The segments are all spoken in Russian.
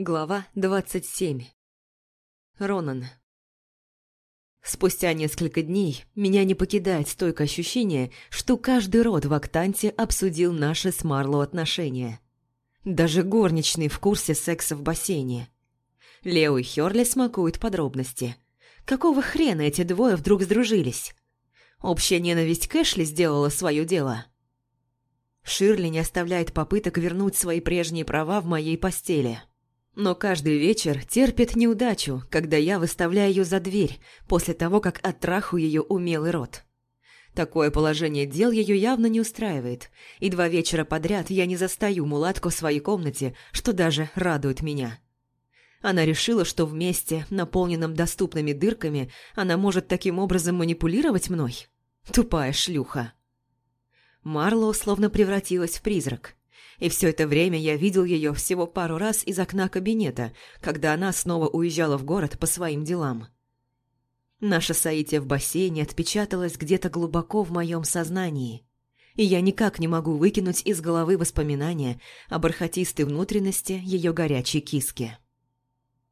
Глава 27 Ронан Спустя несколько дней меня не покидает стойкое ощущение, что каждый род в Актанте обсудил наши с Марло отношения. Даже горничные в курсе секса в бассейне. Лео и Хёрли смакуют подробности. Какого хрена эти двое вдруг сдружились? Общая ненависть к Эшли сделала свое дело. Ширли не оставляет попыток вернуть свои прежние права в моей постели. Но каждый вечер терпит неудачу, когда я выставляю ее за дверь после того, как оттраху ее умелый рот. Такое положение дел ее явно не устраивает, и два вечера подряд я не застаю мулатку в своей комнате, что даже радует меня. Она решила, что в месте, наполненном доступными дырками, она может таким образом манипулировать мной? Тупая шлюха. Марлоу словно превратилась в призрак. И все это время я видел ее всего пару раз из окна кабинета, когда она снова уезжала в город по своим делам. Наша соитие в бассейне отпечаталось где-то глубоко в моем сознании, и я никак не могу выкинуть из головы воспоминания о бархатистой внутренности ее горячей киски.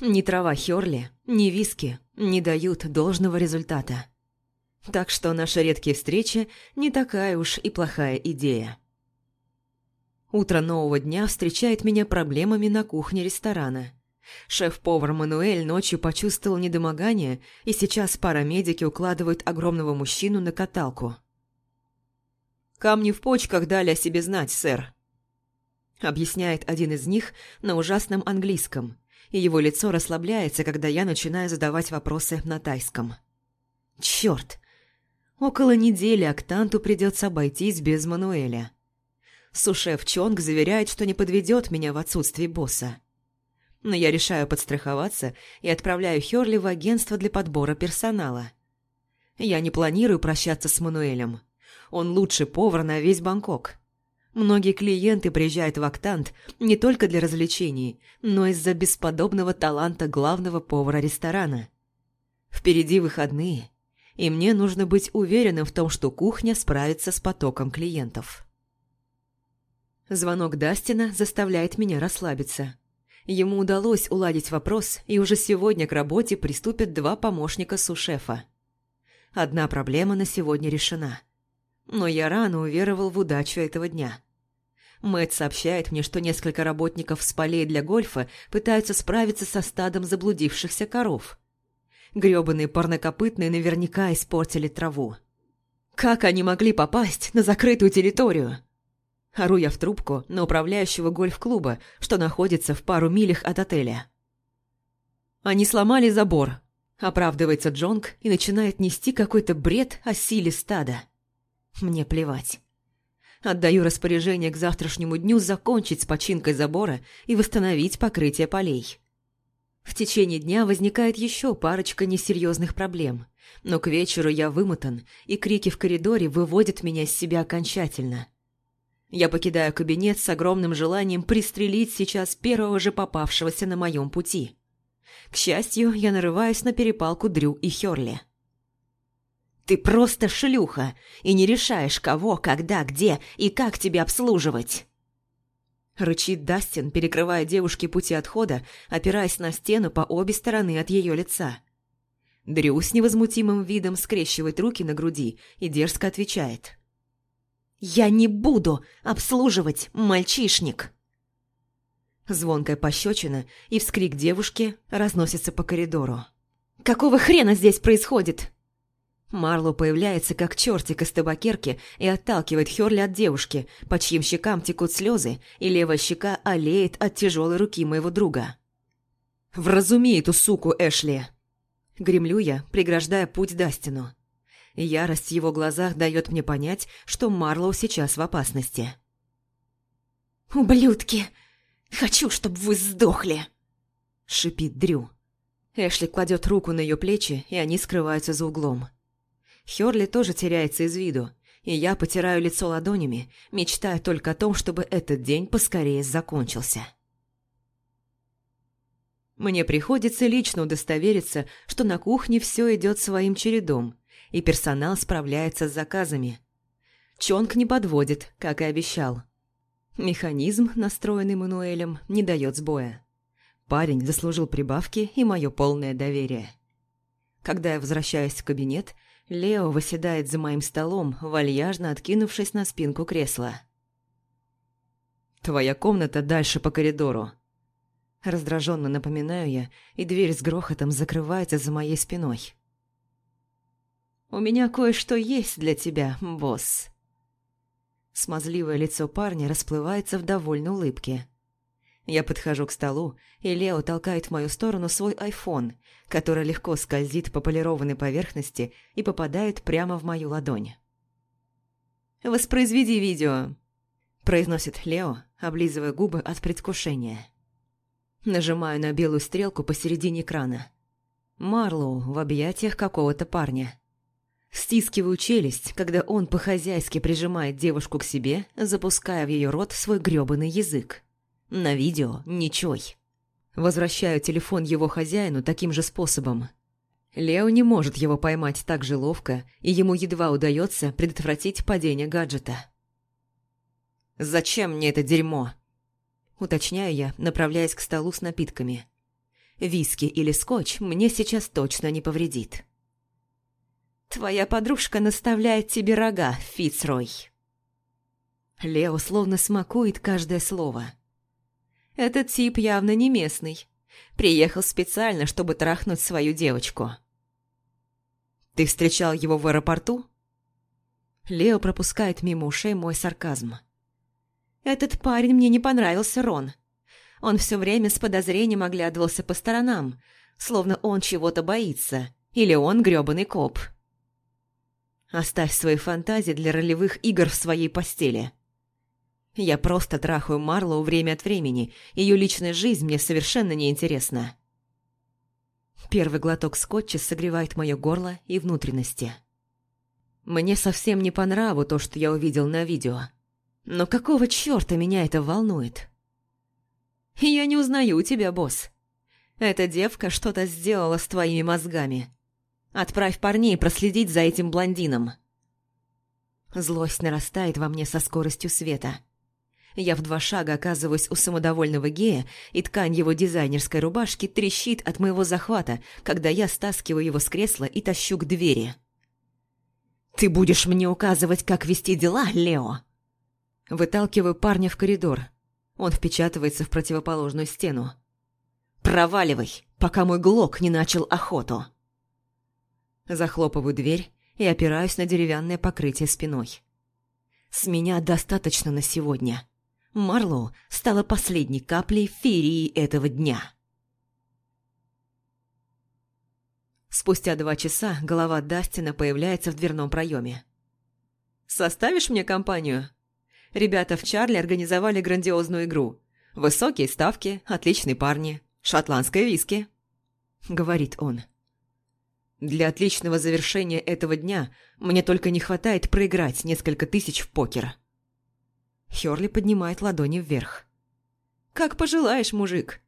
Ни трава Хёрли, ни виски не дают должного результата. Так что наши редкие встречи не такая уж и плохая идея. Утро нового дня встречает меня проблемами на кухне ресторана. Шеф-повар Мануэль ночью почувствовал недомогание, и сейчас парамедики укладывают огромного мужчину на каталку. «Камни в почках дали о себе знать, сэр», — объясняет один из них на ужасном английском, и его лицо расслабляется, когда я начинаю задавать вопросы на тайском. «Чёрт! Около недели Октанту придется обойтись без Мануэля». Сушеф Чонг заверяет, что не подведет меня в отсутствие босса. Но я решаю подстраховаться и отправляю Хёрли в агентство для подбора персонала. Я не планирую прощаться с Мануэлем. Он лучший повар на весь Бангкок. Многие клиенты приезжают в Актант не только для развлечений, но из-за бесподобного таланта главного повара ресторана. Впереди выходные, и мне нужно быть уверенным в том, что кухня справится с потоком клиентов. Звонок Дастина заставляет меня расслабиться. Ему удалось уладить вопрос, и уже сегодня к работе приступят два помощника сушефа. Одна проблема на сегодня решена. Но я рано уверовал в удачу этого дня. Мэтт сообщает мне, что несколько работников с полей для гольфа пытаются справиться со стадом заблудившихся коров. Грёбаные парнокопытные наверняка испортили траву. Как они могли попасть на закрытую территорию? Ору я в трубку на управляющего гольф-клуба, что находится в пару милях от отеля. «Они сломали забор», – оправдывается Джонг и начинает нести какой-то бред о силе стада. Мне плевать. Отдаю распоряжение к завтрашнему дню закончить с починкой забора и восстановить покрытие полей. В течение дня возникает еще парочка несерьезных проблем, но к вечеру я вымотан, и крики в коридоре выводят меня из себя окончательно. Я покидаю кабинет с огромным желанием пристрелить сейчас первого же попавшегося на моем пути. К счастью, я нарываюсь на перепалку Дрю и Хёрли. «Ты просто шлюха и не решаешь, кого, когда, где и как тебе обслуживать!» Рычит Дастин, перекрывая девушке пути отхода, опираясь на стену по обе стороны от ее лица. Дрю с невозмутимым видом скрещивает руки на груди и дерзко отвечает – «Я не буду обслуживать мальчишник!» Звонкая пощечина и вскрик девушки разносится по коридору. «Какого хрена здесь происходит?» Марло появляется как чертик из табакерки и отталкивает Хёрли от девушки, по чьим щекам текут слезы, и левая щека олеет от тяжелой руки моего друга. «Вразуми эту суку, Эшли!» Гремлю я, преграждая путь Дастину. Ярость в его глазах дает мне понять, что Марлоу сейчас в опасности. «Ублюдки! Хочу, чтобы вы сдохли!» – шипит Дрю. Эшли кладет руку на ее плечи, и они скрываются за углом. Хёрли тоже теряется из виду, и я потираю лицо ладонями, мечтая только о том, чтобы этот день поскорее закончился. Мне приходится лично удостовериться, что на кухне все идет своим чередом, и персонал справляется с заказами. Чонг не подводит, как и обещал. Механизм, настроенный Мануэлем, не дает сбоя. парень заслужил прибавки и мое полное доверие. Когда я возвращаюсь в кабинет, Лео восседает за моим столом, вальяжно откинувшись на спинку кресла. «Твоя комната дальше по коридору». Раздраженно напоминаю я, и дверь с грохотом закрывается за моей спиной. «У меня кое-что есть для тебя, босс». Смазливое лицо парня расплывается в довольной улыбке. Я подхожу к столу, и Лео толкает в мою сторону свой айфон, который легко скользит по полированной поверхности и попадает прямо в мою ладонь. «Воспроизведи видео», – произносит Лео, облизывая губы от предвкушения. Нажимаю на белую стрелку посередине экрана. Марлоу в объятиях какого-то парня. Стискиваю челюсть, когда он по-хозяйски прижимает девушку к себе, запуская в ее рот свой грёбаный язык. На видео ничой. Возвращаю телефон его хозяину таким же способом. Лео не может его поймать так же ловко, и ему едва удается предотвратить падение гаджета. «Зачем мне это дерьмо?» Уточняю я, направляясь к столу с напитками. Виски или скотч мне сейчас точно не повредит. «Твоя подружка наставляет тебе рога, Фицрой». Лео словно смакует каждое слово – этот тип явно не местный. Приехал специально, чтобы трахнуть свою девочку. «Ты встречал его в аэропорту?» Лео пропускает мимо ушей мой сарказм. «Этот парень мне не понравился, Рон. Он все время с подозрением оглядывался по сторонам, словно он чего-то боится, или он грёбаный коп». «Оставь свои фантазии для ролевых игр в своей постели», я просто трахаю Марлоу время от времени, ее личная жизнь мне совершенно не интересна. Первый глоток скотча согревает мое горло и внутренности. Мне совсем не по нраву то, что я увидел на видео. Но какого чёрта меня это волнует? Я не узнаю тебя, босс. Эта девка что-то сделала с твоими мозгами. Отправь парней проследить за этим блондином. Злость нарастает во мне со скоростью света. Я в два шага оказываюсь у самодовольного гея, и ткань его дизайнерской рубашки трещит от моего захвата, когда я стаскиваю его с кресла и тащу к двери. «Ты будешь мне указывать, как вести дела, Лео?» Выталкиваю парня в коридор. Он впечатывается в противоположную стену. «Проваливай, пока мой глок не начал охоту!» Захлопываю дверь и опираюсь на деревянное покрытие спиной. «С меня достаточно на сегодня». Марлоу стала последней каплей феерии этого дня. Спустя два часа голова Дастина появляется в дверном проеме. «Составишь мне компанию?» Ребята в Чарли организовали грандиозную игру. Высокие ставки, отличные парни, шотландское виски. Говорит он. Для отличного завершения этого дня мне только не хватает проиграть несколько тысяч в покер. Хёрли поднимает ладони вверх. «Как пожелаешь, мужик.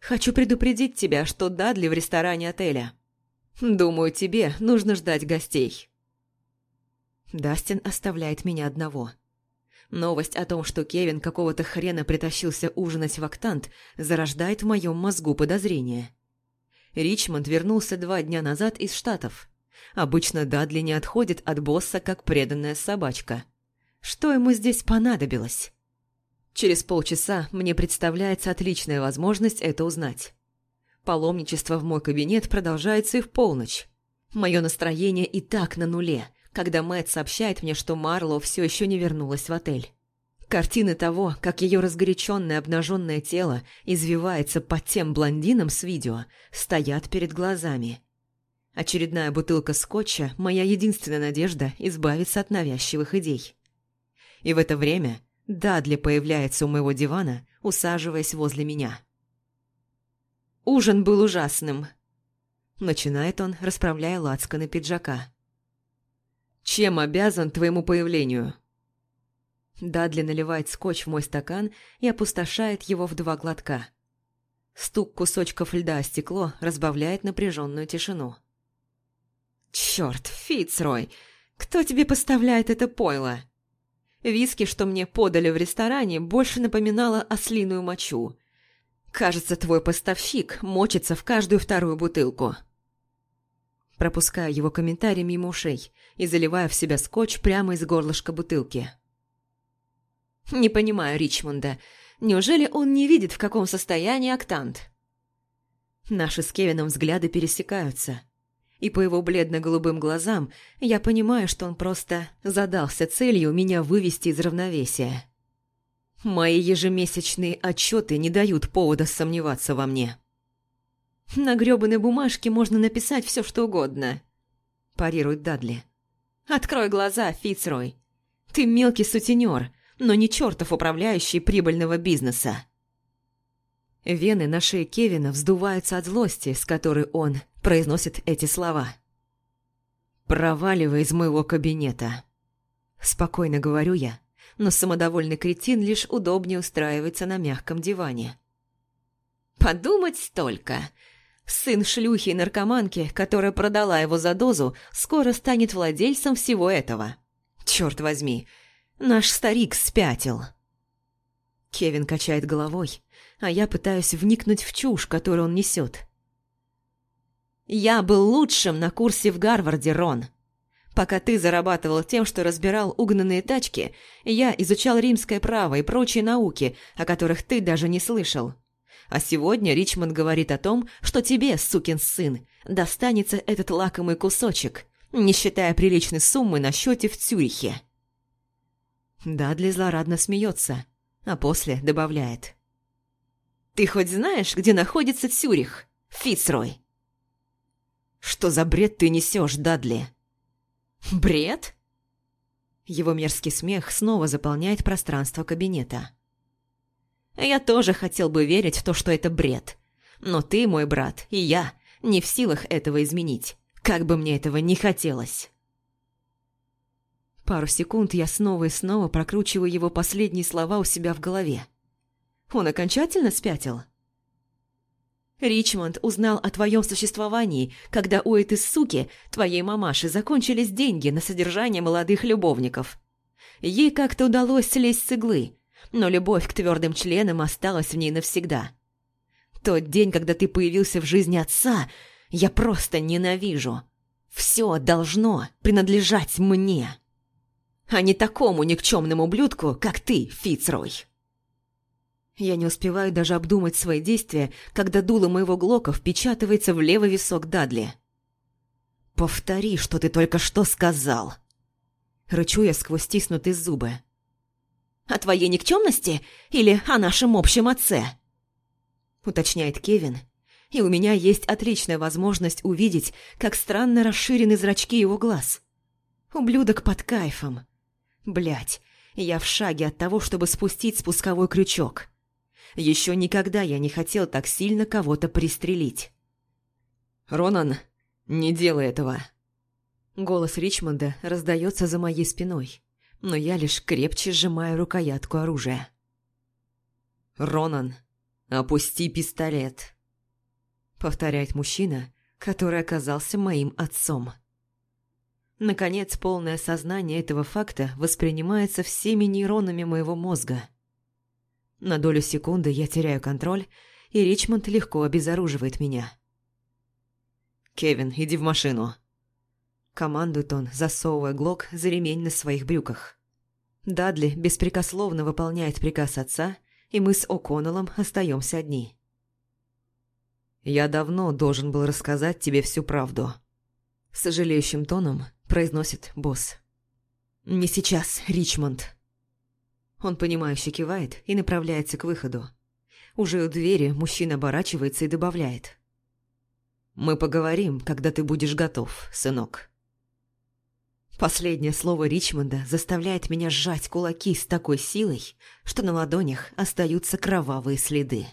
Хочу предупредить тебя, что Дадли в ресторане отеля. Думаю, тебе нужно ждать гостей». Дастин оставляет меня одного. Новость о том, что Кевин какого-то хрена притащился ужинать в Актант, зарождает в моем мозгу подозрение. Ричмонд вернулся два дня назад из Штатов. Обычно Дадли не отходит от босса, как преданная собачка – что ему здесь понадобилось? Через полчаса мне представляется отличная возможность это узнать. Паломничество в мой кабинет продолжается и в полночь. Мое настроение и так на нуле, когда Мэтт сообщает мне, что Марло все еще не вернулась в отель. Картины того, как ее разгоряченное обнаженное тело извивается под тем блондином с видео, стоят перед глазами. Очередная бутылка скотча – моя единственная надежда избавиться от навязчивых идей. И в это время Дадли появляется у моего дивана, усаживаясь возле меня. «Ужин был ужасным», – начинает он, расправляя лацканы пиджака. «Чем обязан твоему появлению?» Дадли наливает скотч в мой стакан и опустошает его в два глотка. Стук кусочков льда о стекло разбавляет напряженную тишину. «Чёрт, Фицрой, кто тебе поставляет это пойло?» Виски, что мне подали в ресторане, больше напоминало ослиную мочу. Кажется, твой поставщик мочится в каждую вторую бутылку. Пропускаю его комментарий мимо ушей и заливаю в себя скотч прямо из горлышка бутылки. Не понимаю Ричмонда. Неужели он не видит, в каком состоянии октант? Наши с Кевином взгляды пересекаются. И по его бледно-голубым глазам я понимаю, что он просто задался целью меня вывести из равновесия. Мои ежемесячные отчеты не дают повода сомневаться во мне. На грёбаной бумажке можно написать все, что угодно. Парирует Дадли. Открой глаза, Фицрой. Ты мелкий сутенер, но не чертов управляющий прибыльного бизнеса. Вены на шее Кевина вздуваются от злости, с которой он произносит эти слова. «Проваливай из моего кабинета». Спокойно говорю я, но самодовольный кретин лишь удобнее устраивается на мягком диване. «Подумать только!» Сын шлюхи и наркоманки, которая продала его за дозу, скоро станет владельцем всего этого. Черт возьми, наш старик спятил. Кевин качает головой, а я пытаюсь вникнуть в чушь, которую он несет. «Я был лучшим на курсе в Гарварде, Рон. Пока ты зарабатывал тем, что разбирал угнанные тачки, я изучал римское право и прочие науки, о которых ты даже не слышал. А сегодня Ричмонд говорит о том, что тебе, сукин сын, достанется этот лакомый кусочек, не считая приличной суммы на счете в Цюрихе. Дадли злорадно смеется, а после добавляет. «Ты хоть знаешь, где находится Цюрих, Фицрой?» «Что за бред ты несешь, Дадли?» «Бред?» Его мерзкий смех снова заполняет пространство кабинета. Я тоже хотел бы верить в то, что это бред. Но ты, мой брат, и я не в силах этого изменить, как бы мне этого не хотелось. Пару секунд я снова и снова прокручиваю его последние слова у себя в голове. Он окончательно спятил? Ричмонд узнал о твоем существовании, когда у этой суки, твоей мамаши, закончились деньги на содержание молодых любовников. Ей как-то удалось слезть с иглы, но любовь к твердым членам осталась в ней навсегда. Тот день, когда ты появился в жизни отца, я просто ненавижу. Все должно принадлежать мне, а не такому никчемному ублюдку, как ты, Фицрой. Я не успеваю даже обдумать свои действия, когда дуло моего глока впечатывается в левый висок Дадли. «Повтори, что ты только что сказал!» Рычу я сквозь стиснутые зубы. О твоей никчемности или о нашем общем отце?» Уточняет Кевин, и у меня есть отличная возможность увидеть, как странно расширены зрачки его глаз. Ублюдок под кайфом. Блять, я в шаге от того, чтобы спустить спусковой крючок. Еще никогда я не хотел так сильно кого-то пристрелить. «Ронан, не делай этого!» Голос Ричмонда раздается за моей спиной но я лишь крепче сжимаю рукоятку оружия. «Ронан, опусти пистолет», — повторяет мужчина, который оказался моим отцом. Наконец, полное сознание этого факта воспринимается всеми нейронами моего мозга. На долю секунды я теряю контроль, и Ричмонд легко обезоруживает меня. «Кевин, иди в машину», Командует он, засовывая глок за ремень на своих брюках. Дадли беспрекословно выполняет приказ отца, и мы с О'Коннеллом остаемся одни. «Я давно должен был рассказать тебе всю правду», — сожалеющим тоном произносит босс. «Не сейчас, Ричмонд». Он понимающе кивает и направляется к выходу. Уже у двери мужчина оборачивается и добавляет. «Мы поговорим, когда ты будешь готов, сынок». Последнее слово Ричмонда заставляет меня сжать кулаки с такой силой, что на ладонях остаются кровавые следы.